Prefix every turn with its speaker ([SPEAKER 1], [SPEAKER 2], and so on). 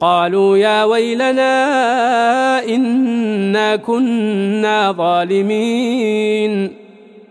[SPEAKER 1] قالوا يا ويلنا إنا كنا ظالمين.